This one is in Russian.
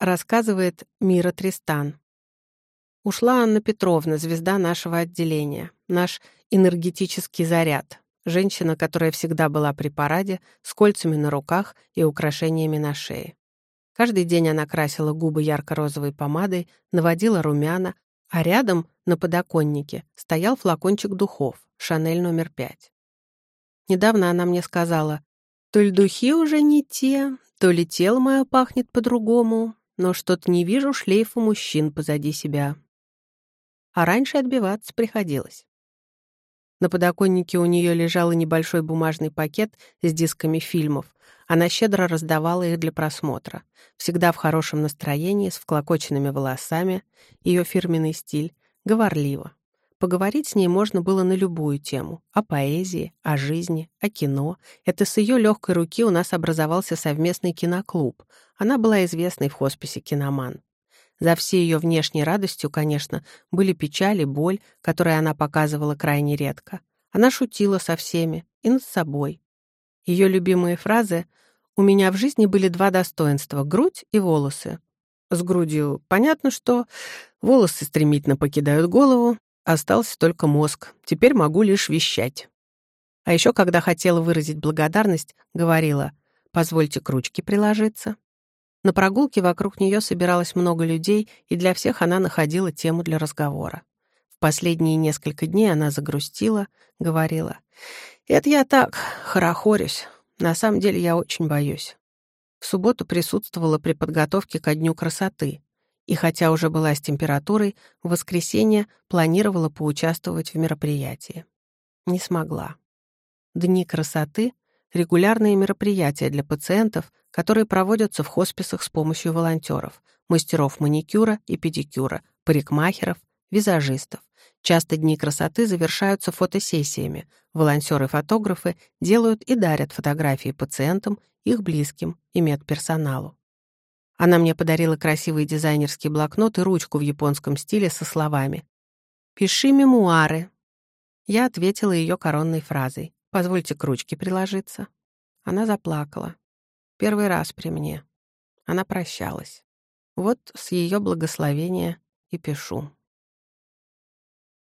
Рассказывает Мира Тристан. Ушла Анна Петровна, звезда нашего отделения, наш энергетический заряд, женщина, которая всегда была при параде, с кольцами на руках и украшениями на шее. Каждый день она красила губы ярко-розовой помадой, наводила румяна, а рядом, на подоконнике, стоял флакончик духов, Шанель номер пять. Недавно она мне сказала, то ли духи уже не те, то ли тело мое пахнет по-другому, но что-то не вижу шлейфа мужчин позади себя. А раньше отбиваться приходилось. На подоконнике у нее лежал небольшой бумажный пакет с дисками фильмов. Она щедро раздавала их для просмотра. Всегда в хорошем настроении, с вклокоченными волосами, ее фирменный стиль, говорливо. Поговорить с ней можно было на любую тему. О поэзии, о жизни, о кино. Это с ее легкой руки у нас образовался совместный киноклуб. Она была известной в хосписе киноман. За всей ее внешней радостью, конечно, были печаль и боль, которые она показывала крайне редко. Она шутила со всеми и над собой. Ее любимые фразы «У меня в жизни были два достоинства — грудь и волосы». С грудью понятно, что волосы стремительно покидают голову, остался только мозг, теперь могу лишь вещать. А еще, когда хотела выразить благодарность, говорила «позвольте к ручке приложиться». На прогулке вокруг нее собиралось много людей, и для всех она находила тему для разговора. В последние несколько дней она загрустила, говорила, «Это я так, хорохорюсь. На самом деле я очень боюсь». В субботу присутствовала при подготовке ко Дню красоты, и хотя уже была с температурой, в воскресенье планировала поучаствовать в мероприятии. Не смогла. Дни красоты — регулярные мероприятия для пациентов, которые проводятся в хосписах с помощью волонтеров, мастеров маникюра и педикюра, парикмахеров, визажистов. Часто дни красоты завершаются фотосессиями. Волонтеры-фотографы делают и дарят фотографии пациентам, их близким и медперсоналу. Она мне подарила красивый дизайнерский блокнот и ручку в японском стиле со словами «Пиши мемуары». Я ответила ее коронной фразой «Позвольте к ручке приложиться». Она заплакала. Первый раз при мне. Она прощалась. Вот с ее благословения и пишу.